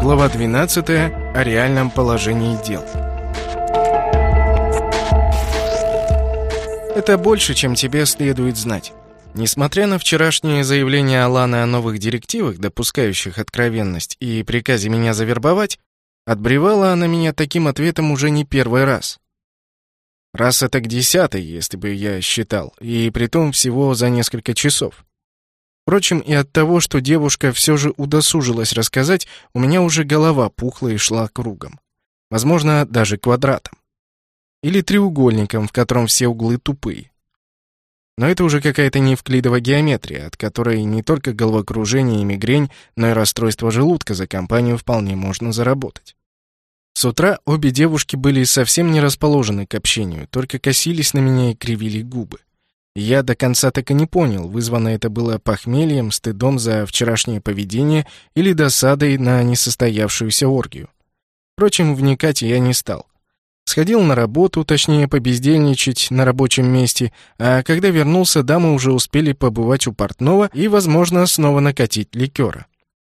Глава 12 о реальном положении дел. Это больше, чем тебе следует знать. Несмотря на вчерашнее заявление Аланы о новых директивах, допускающих откровенность, и приказе меня завербовать, отбревала она меня таким ответом уже не первый раз. Раз это к десятой, если бы я считал, и притом всего за несколько часов. Впрочем, и от того, что девушка все же удосужилась рассказать, у меня уже голова пухла и шла кругом. Возможно, даже квадратом. Или треугольником, в котором все углы тупые. Но это уже какая-то неевклидова геометрия, от которой не только головокружение и мигрень, но и расстройство желудка за компанию вполне можно заработать. С утра обе девушки были совсем не расположены к общению, только косились на меня и кривили губы. Я до конца так и не понял, вызвано это было похмельем, стыдом за вчерашнее поведение или досадой на несостоявшуюся оргию. Впрочем, вникать я не стал. Сходил на работу, точнее, побездельничать на рабочем месте, а когда вернулся, дамы уже успели побывать у портного и, возможно, снова накатить ликера.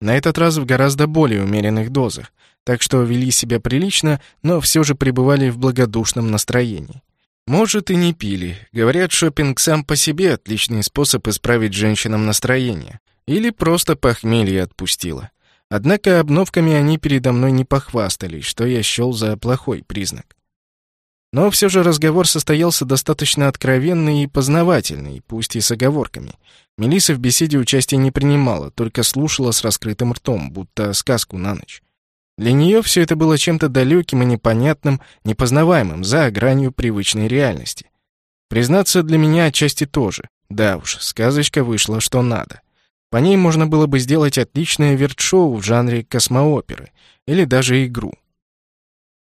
На этот раз в гораздо более умеренных дозах, так что вели себя прилично, но все же пребывали в благодушном настроении. Может, и не пили. Говорят, шопинг сам по себе отличный способ исправить женщинам настроение. Или просто похмелье отпустило. Однако обновками они передо мной не похвастались, что я счел за плохой признак. Но все же разговор состоялся достаточно откровенный и познавательный, пусть и с оговорками. Мелиса в беседе участия не принимала, только слушала с раскрытым ртом, будто сказку на ночь. Для нее все это было чем-то далеким и непонятным, непознаваемым, за гранью привычной реальности. Признаться, для меня отчасти тоже. Да уж, сказочка вышла что надо. По ней можно было бы сделать отличное вертшоу в жанре космооперы или даже игру.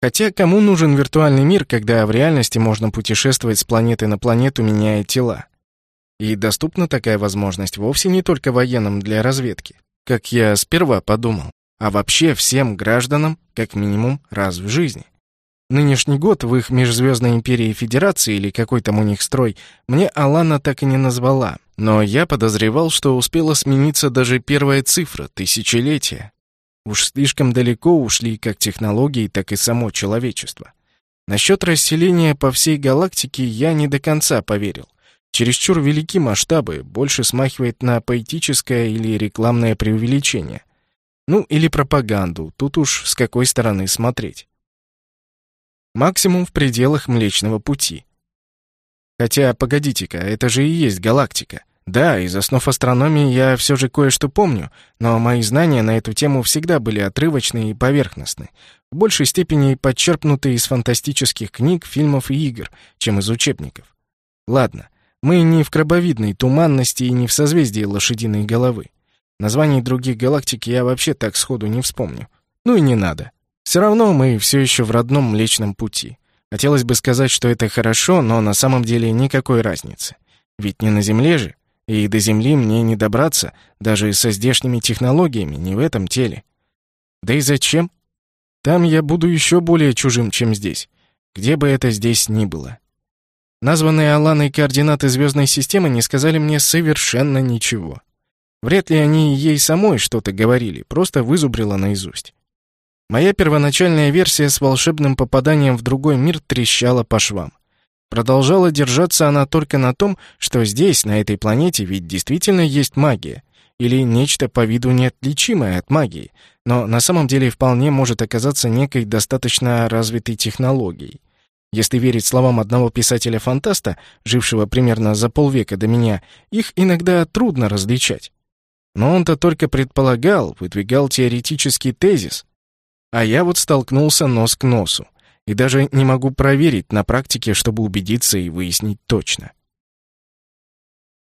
Хотя кому нужен виртуальный мир, когда в реальности можно путешествовать с планеты на планету, меняя тела? И доступна такая возможность вовсе не только военным для разведки, как я сперва подумал а вообще всем гражданам как минимум раз в жизни. Нынешний год в их межзвездной империи Федерации или какой там у них строй мне Алана так и не назвала, но я подозревал, что успела смениться даже первая цифра — тысячелетия. Уж слишком далеко ушли как технологии, так и само человечество. Насчет расселения по всей галактике я не до конца поверил. Чересчур велики масштабы, больше смахивает на поэтическое или рекламное преувеличение. Ну, или пропаганду, тут уж с какой стороны смотреть. Максимум в пределах Млечного Пути. Хотя, погодите-ка, это же и есть галактика. Да, из основ астрономии я все же кое-что помню, но мои знания на эту тему всегда были отрывочны и поверхностны, в большей степени подчерпнуты из фантастических книг, фильмов и игр, чем из учебников. Ладно, мы не в крабовидной туманности и не в созвездии лошадиной головы. Названий других галактик я вообще так сходу не вспомню. Ну и не надо. Все равно мы все еще в родном Млечном Пути. Хотелось бы сказать, что это хорошо, но на самом деле никакой разницы. Ведь не на Земле же, и до Земли мне не добраться, даже со здешними технологиями, не в этом теле. Да и зачем? Там я буду еще более чужим, чем здесь, где бы это здесь ни было. Названные Аланой координаты звездной системы не сказали мне совершенно ничего. Вряд ли они ей самой что-то говорили, просто вызубрила наизусть. Моя первоначальная версия с волшебным попаданием в другой мир трещала по швам. Продолжала держаться она только на том, что здесь, на этой планете, ведь действительно есть магия, или нечто по виду неотличимое от магии, но на самом деле вполне может оказаться некой достаточно развитой технологией. Если верить словам одного писателя-фантаста, жившего примерно за полвека до меня, их иногда трудно различать. Но он-то только предполагал, выдвигал теоретический тезис. А я вот столкнулся нос к носу. И даже не могу проверить на практике, чтобы убедиться и выяснить точно.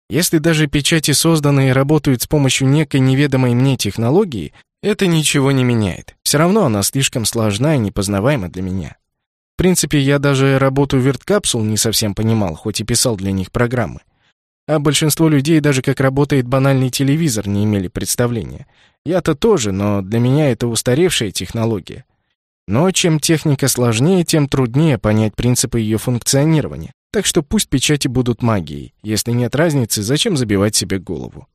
Если даже печати созданы и работают с помощью некой неведомой мне технологии, это ничего не меняет. Все равно она слишком сложна и непознаваема для меня. В принципе, я даже работу верткапсул не совсем понимал, хоть и писал для них программы. А большинство людей даже как работает банальный телевизор не имели представления. Я-то тоже, но для меня это устаревшая технология. Но чем техника сложнее, тем труднее понять принципы ее функционирования. Так что пусть печати будут магией. Если нет разницы, зачем забивать себе голову?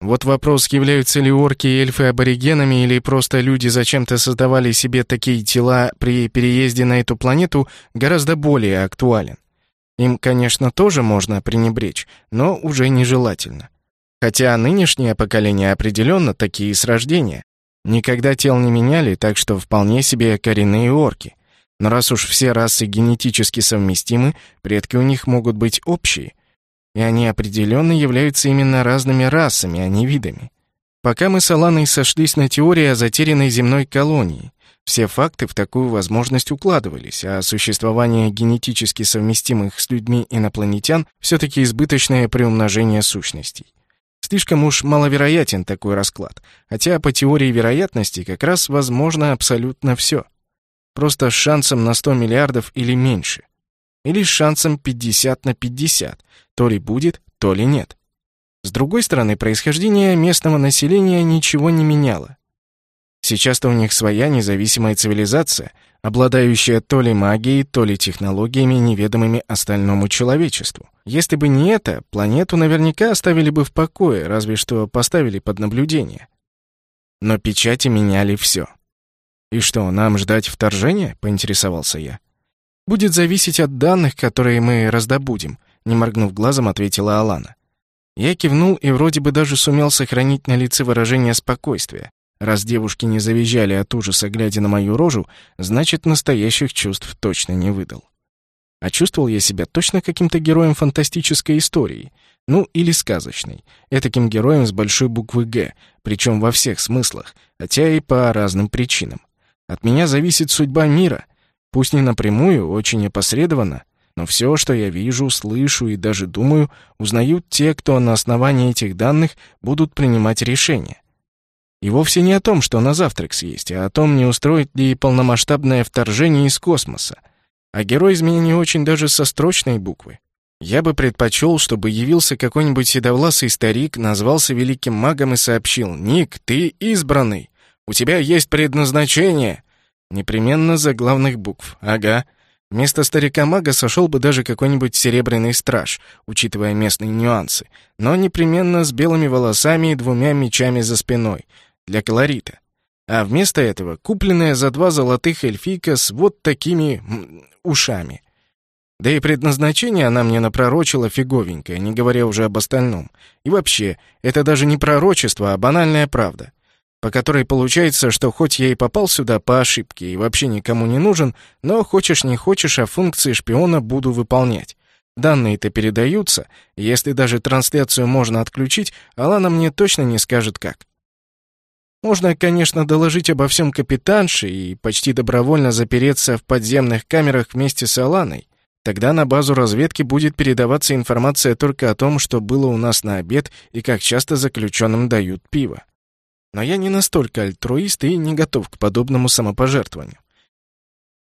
Вот вопрос, являются ли орки и эльфы аборигенами или просто люди зачем-то создавали себе такие тела при переезде на эту планету, гораздо более актуален. Им, конечно, тоже можно пренебречь, но уже нежелательно. Хотя нынешнее поколение определенно такие с рождения. Никогда тел не меняли, так что вполне себе коренные орки. Но раз уж все расы генетически совместимы, предки у них могут быть общие, и они определенно являются именно разными расами, а не видами. Пока мы с Аланой сошлись на теории о затерянной земной колонии, все факты в такую возможность укладывались, а существование генетически совместимых с людьми инопланетян все-таки избыточное приумножение сущностей. Слишком уж маловероятен такой расклад, хотя по теории вероятности как раз возможно абсолютно все. Просто с шансом на 100 миллиардов или меньше. Или с шансом 50 на 50, то ли будет, то ли нет. С другой стороны, происхождение местного населения ничего не меняло. Сейчас-то у них своя независимая цивилизация, обладающая то ли магией, то ли технологиями, неведомыми остальному человечеству. Если бы не это, планету наверняка оставили бы в покое, разве что поставили под наблюдение. Но печати меняли все. «И что, нам ждать вторжения?» — поинтересовался я. «Будет зависеть от данных, которые мы раздобудем», не моргнув глазом, ответила Алана. Я кивнул и вроде бы даже сумел сохранить на лице выражение спокойствия. Раз девушки не завизжали от ужаса, глядя на мою рожу, значит, настоящих чувств точно не выдал. А чувствовал я себя точно каким-то героем фантастической истории. Ну, или сказочной. Этаким героем с большой буквы «Г», причем во всех смыслах, хотя и по разным причинам. От меня зависит судьба мира. Пусть не напрямую, очень опосредованно, но все, что я вижу, слышу и даже думаю, узнают те, кто на основании этих данных будут принимать решения. И вовсе не о том, что на завтрак съесть, а о том, не устроить ли полномасштабное вторжение из космоса. А герой из меня не очень даже со строчной буквы. Я бы предпочел, чтобы явился какой-нибудь седовласый старик, назвался великим магом и сообщил «Ник, ты избранный! У тебя есть предназначение!» Непременно за главных букв. Ага. Вместо старика-мага сошел бы даже какой-нибудь серебряный страж, учитывая местные нюансы, но непременно с белыми волосами и двумя мечами за спиной, для колорита. А вместо этого купленная за два золотых эльфийка с вот такими ушами. Да и предназначение она мне напророчила фиговенькое, не говоря уже об остальном. И вообще, это даже не пророчество, а банальная правда по которой получается, что хоть я и попал сюда по ошибке и вообще никому не нужен, но хочешь не хочешь, а функции шпиона буду выполнять. Данные-то передаются, если даже трансляцию можно отключить, Алана мне точно не скажет как. Можно, конечно, доложить обо всем капитанше и почти добровольно запереться в подземных камерах вместе с Аланой. Тогда на базу разведки будет передаваться информация только о том, что было у нас на обед и как часто заключенным дают пиво. Но я не настолько альтруист и не готов к подобному самопожертвованию.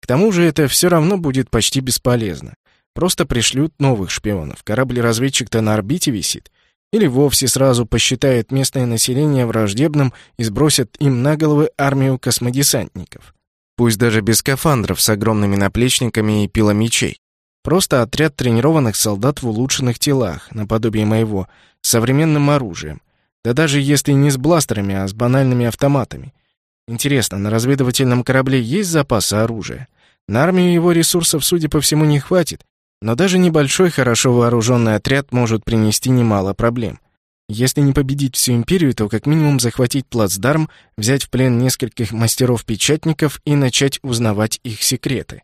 К тому же это все равно будет почти бесполезно. Просто пришлют новых шпионов. Корабль-разведчик-то на орбите висит. Или вовсе сразу посчитают местное население враждебным и сбросят им на головы армию космодесантников. Пусть даже без скафандров с огромными наплечниками и пиломечей. Просто отряд тренированных солдат в улучшенных телах, наподобие моего, с современным оружием, да даже если не с бластерами, а с банальными автоматами. Интересно, на разведывательном корабле есть запасы оружия? На армию его ресурсов, судя по всему, не хватит, но даже небольшой хорошо вооруженный отряд может принести немало проблем. Если не победить всю империю, то как минимум захватить плацдарм, взять в плен нескольких мастеров-печатников и начать узнавать их секреты.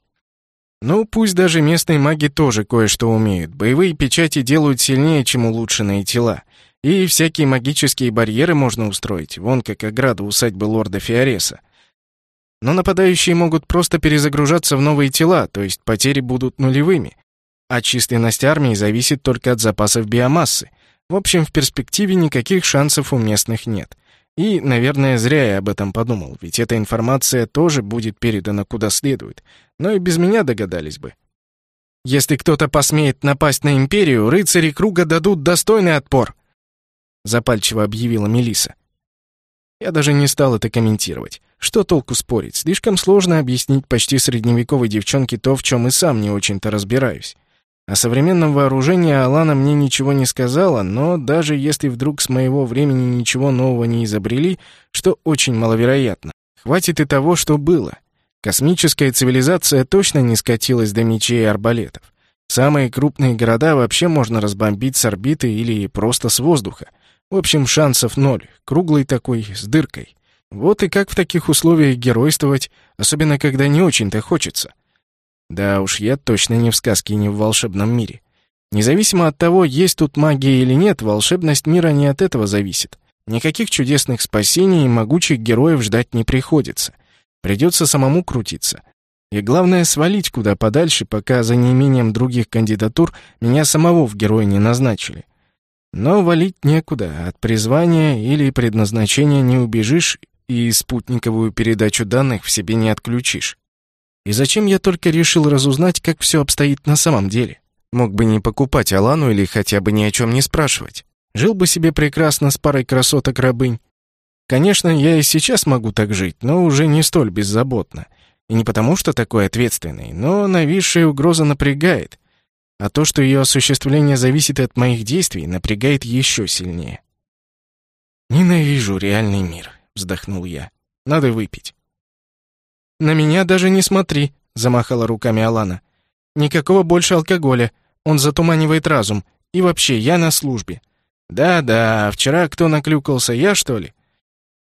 Ну, пусть даже местные маги тоже кое-что умеют. Боевые печати делают сильнее, чем улучшенные тела. И всякие магические барьеры можно устроить, вон как ограда усадьбы лорда Фиореса. Но нападающие могут просто перезагружаться в новые тела, то есть потери будут нулевыми. А численность армии зависит только от запасов биомассы. В общем, в перспективе никаких шансов у местных нет. И, наверное, зря я об этом подумал, ведь эта информация тоже будет передана куда следует. Но и без меня догадались бы. Если кто-то посмеет напасть на империю, рыцари круга дадут достойный отпор, запальчиво объявила Мелиса. Я даже не стал это комментировать. Что толку спорить? Слишком сложно объяснить почти средневековой девчонке то, в чем и сам не очень-то разбираюсь. О современном вооружении Алана мне ничего не сказала, но даже если вдруг с моего времени ничего нового не изобрели, что очень маловероятно, хватит и того, что было. Космическая цивилизация точно не скатилась до мечей и арбалетов. Самые крупные города вообще можно разбомбить с орбиты или просто с воздуха. В общем, шансов ноль, круглый такой, с дыркой. Вот и как в таких условиях геройствовать, особенно когда не очень-то хочется. Да уж, я точно не в сказке и не в волшебном мире. Независимо от того, есть тут магия или нет, волшебность мира не от этого зависит. Никаких чудесных спасений и могучих героев ждать не приходится. Придется самому крутиться. И главное, свалить куда подальше, пока за неимением других кандидатур меня самого в героя не назначили. Но валить некуда, от призвания или предназначения не убежишь и спутниковую передачу данных в себе не отключишь. И зачем я только решил разузнать, как все обстоит на самом деле? Мог бы не покупать Алану или хотя бы ни о чем не спрашивать. Жил бы себе прекрасно с парой красоток-рабынь. Конечно, я и сейчас могу так жить, но уже не столь беззаботно. И не потому, что такой ответственный, но нависшая угроза напрягает. А то, что ее осуществление зависит от моих действий, напрягает еще сильнее. «Ненавижу реальный мир», — вздохнул я. «Надо выпить». «На меня даже не смотри», — замахала руками Алана. «Никакого больше алкоголя. Он затуманивает разум. И вообще, я на службе». «Да-да, вчера кто наклюкался, я, что ли?»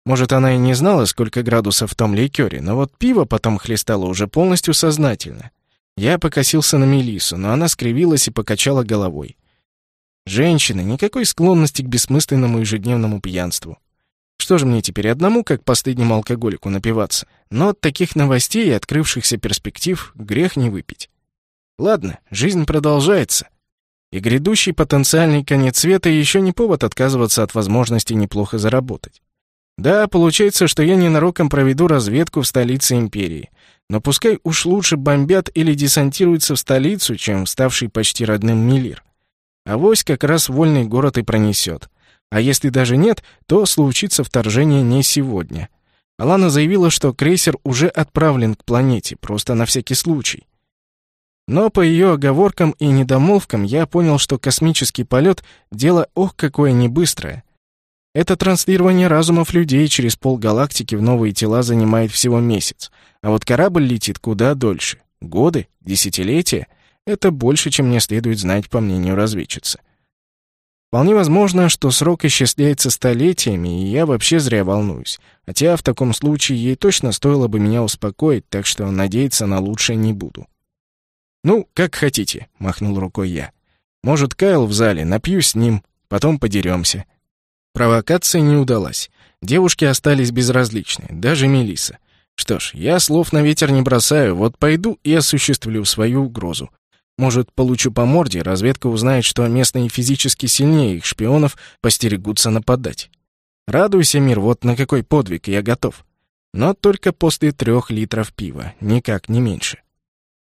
Может, она и не знала, сколько градусов в том ликере, но вот пиво потом хлестало уже полностью сознательно. Я покосился на Мелису, но она скривилась и покачала головой. Женщина, никакой склонности к бессмысленному ежедневному пьянству. Что же мне теперь одному, как последнему алкоголику, напиваться? Но от таких новостей и открывшихся перспектив грех не выпить. Ладно, жизнь продолжается. И грядущий потенциальный конец света еще не повод отказываться от возможности неплохо заработать. Да, получается, что я ненароком проведу разведку в столице империи. Но пускай уж лучше бомбят или десантируются в столицу, чем ставший почти родным Милир. Авось как раз вольный город и пронесет. А если даже нет, то случится вторжение не сегодня. Алана заявила, что крейсер уже отправлен к планете, просто на всякий случай. Но по ее оговоркам и недомолвкам я понял, что космический полет — дело ох какое не быстрое. Это транслирование разумов людей через полгалактики в новые тела занимает всего месяц, а вот корабль летит куда дольше. Годы? Десятилетия? Это больше, чем мне следует знать, по мнению разведчицы. Вполне возможно, что срок исчисляется столетиями, и я вообще зря волнуюсь. Хотя в таком случае ей точно стоило бы меня успокоить, так что надеяться на лучшее не буду. «Ну, как хотите», — махнул рукой я. «Может, Кайл в зале, напьюсь с ним, потом подеремся». Провокация не удалась. Девушки остались безразличны, даже Мелиса. Что ж, я слов на ветер не бросаю, вот пойду и осуществлю свою угрозу. Может, получу по морде, разведка узнает, что местные физически сильнее их шпионов постерегутся нападать. Радуйся, мир, вот на какой подвиг я готов. Но только после трех литров пива, никак не меньше.